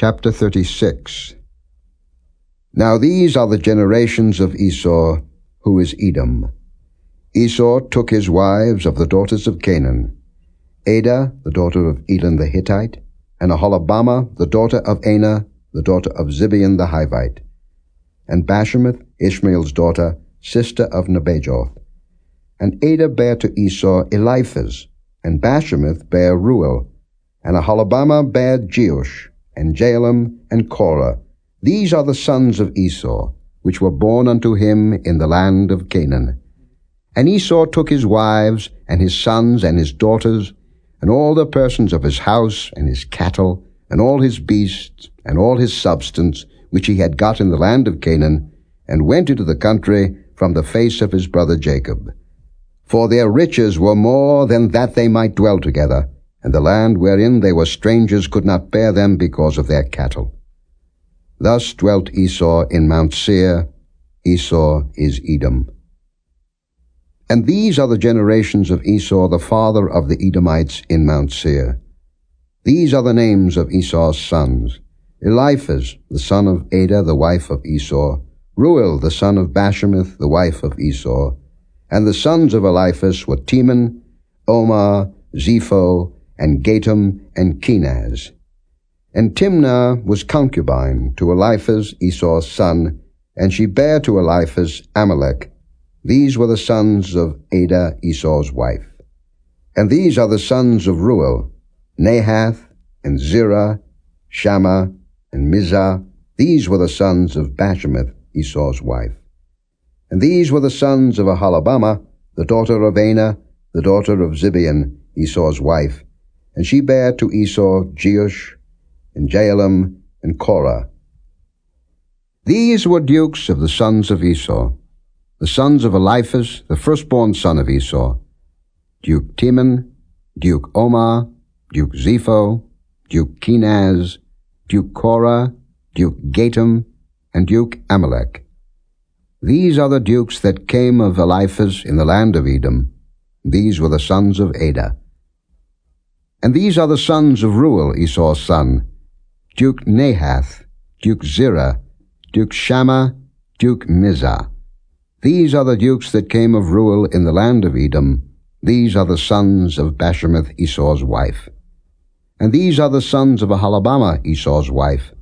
Chapter 36 Now these are the generations of Esau, who is Edom. Esau took his wives of the daughters of Canaan, Adah, the daughter of Elon the Hittite, and Aholibamah, the daughter of Anah, the daughter of Zibeon the Hivite, and Bashemath, Ishmael's daughter, sister of Nebajoth. And Adah bare to Esau Eliphaz, and Bashemath bare Reuel, and Aholibamah bare Jeush, and Jaalam, and Korah. These are the sons of Esau, which were born unto him in the land of Canaan. And Esau took his wives, and his sons, and his daughters, and all the persons of his house, and his cattle, and all his beasts, and all his substance, which he had got in the land of Canaan, and went into the country from the face of his brother Jacob. For their riches were more than that they might dwell together, and the land wherein they were strangers could not bear them because of their cattle. Thus dwelt Esau in Mount Seir. Esau is Edom. And these are the generations of Esau, the father of the Edomites in Mount Seir. These are the names of Esau's sons. Eliphaz, the son of Adah, the wife of Esau. Reuel, the son of Bashemath, the wife of Esau. And the sons of Eliphaz were Teman, Omar, Zepho, and Gatam, and Kenaz. And Timnah was concubine to Eliphaz, Esau's son, and she bare to Eliphaz Amalek. These were the sons of Adah, Esau's wife. And these are the sons of Reuel, Nahath, and Zerah, Shammah, and Mizzah. These were the sons of Bashemath, Esau's wife. And these were the sons of Aholibamah, the daughter of Anah, the daughter of Zibeon, Esau's wife. And she bare to Esau Jeush, and Jaalam, and Korah. These were dukes of the sons of Esau, the sons of Eliphaz, the firstborn son of Esau, Duke Teman, Duke Omar, Duke Zepho, Duke Kenaz, Duke Korah, Duke Gatam, and Duke Amalek. These are the dukes that came of Eliphaz in the land of Edom. These were the sons of Adah. And these are the sons of Reuel, Esau's son, Duke Nahath, Duke Zerah, Duke Shammah, Duke Mizzah. These are the dukes that came of Reuel in the land of Edom. These are the sons of Bashemath, Esau's wife. And these are the sons of Aholibamah, Esau's wife,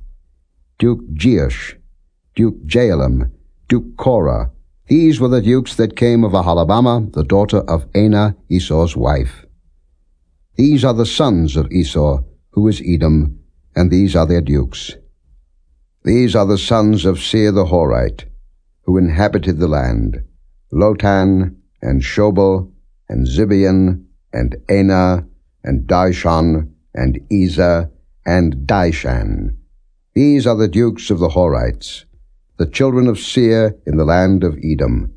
Duke Jeush, Duke Jaalam, Duke Korah. These were the dukes that came of Aholibamah, the daughter of Anah, Esau's wife. These are the sons of Esau, who is Edom, and these are their dukes. These are the sons of Seir the Horite, who inhabited the land, Lotan, and Shobal, and Zibeon, and Anah, and Dishon, and Ezer, and Dishan. These are the dukes of the Horites, the children of Seir in the land of Edom.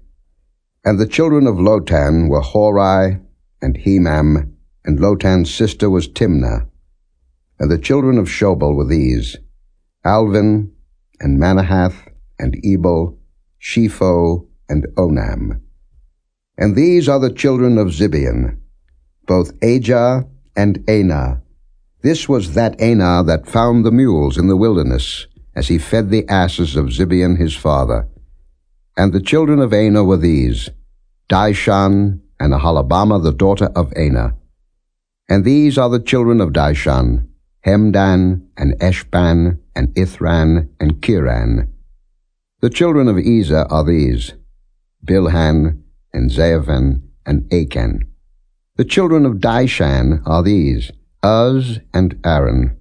And the children of Lotan were Hori and Hemam, and Lotan's sister was Timnah. And the children of Shobal were these, Alvan, and Manahath, and Ebal, Shepho, and Onam. And these are the children of Zibeon, both Ajah and Anah. This was that Anah that found the mules in the wilderness, as he fed the asses of Zibeon his father. And the children of Anah were these, Dishan and Aholibamah the daughter of Anah. And these are the children of Dishan, Hemdan and Eshban and Ithran and Cheran. The children of Ezer are these, Bilhan and Zaavan and Akan. The children of Dishan are these, Uz and Aran.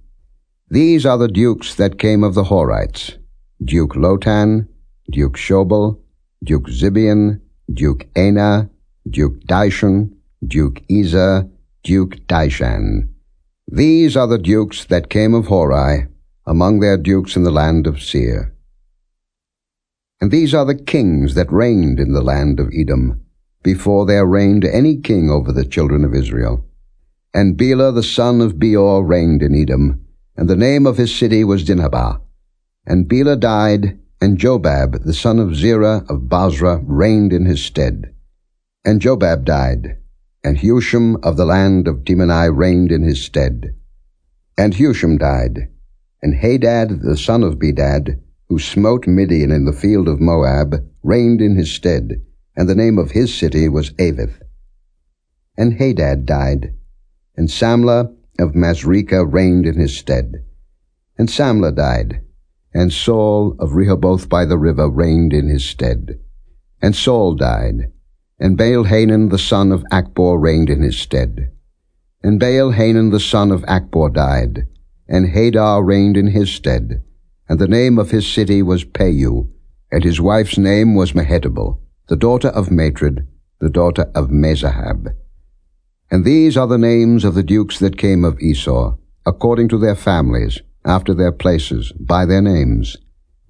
These are the dukes that came of the Horites, Duke Lotan, Duke Shobal, Duke Zibeon, Duke Anah, Duke Dishon, Duke Ezer, Duke Dishan. These are the dukes that came of Hori, among their dukes in the land of Seir. And these are the kings that reigned in the land of Edom, before there reigned any king over the children of Israel. And Bela the son of Beor reigned in Edom, and the name of his city was Dinhabah. And Bela died, and Jobab, the son of Zerah of Bozrah reigned in his stead. And Jobab died, and Husham of the land of Temani reigned in his stead. And Husham died, And Hadad the son of Bedad, who smote Midian in the field of Moab, reigned in his stead, and the name of his city was Avith. And Hadad died, and Samlah of Masrekah reigned in his stead. And Samlah died, and Saul of Rehoboth by the river reigned in his stead. And Saul died, and Baal-Hanan the son of Achbor reigned in his stead. And Baal-Hanan the son of Achbor died, and Hadar reigned in his stead. And the name of his city was Pau, and his wife's name was Mehetabel, the daughter of Matred, the daughter of Mezahab. And these are the names of the dukes that came of Esau, according to their families, after their places, by their names.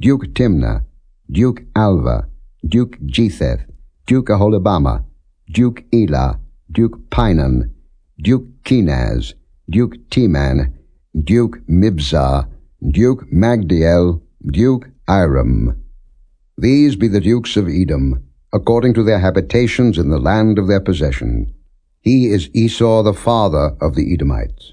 Duke Timnah, Duke Alvah, Duke Jetheth, Duke Aholibamah, Duke Elah, Duke Pinon, Duke Kenaz, Duke Teman, Duke Mibzar, Duke Magdiel, Duke Iram. These be the dukes of Edom, according to their habitations in the land of their possession. He is Esau the father of the Edomites.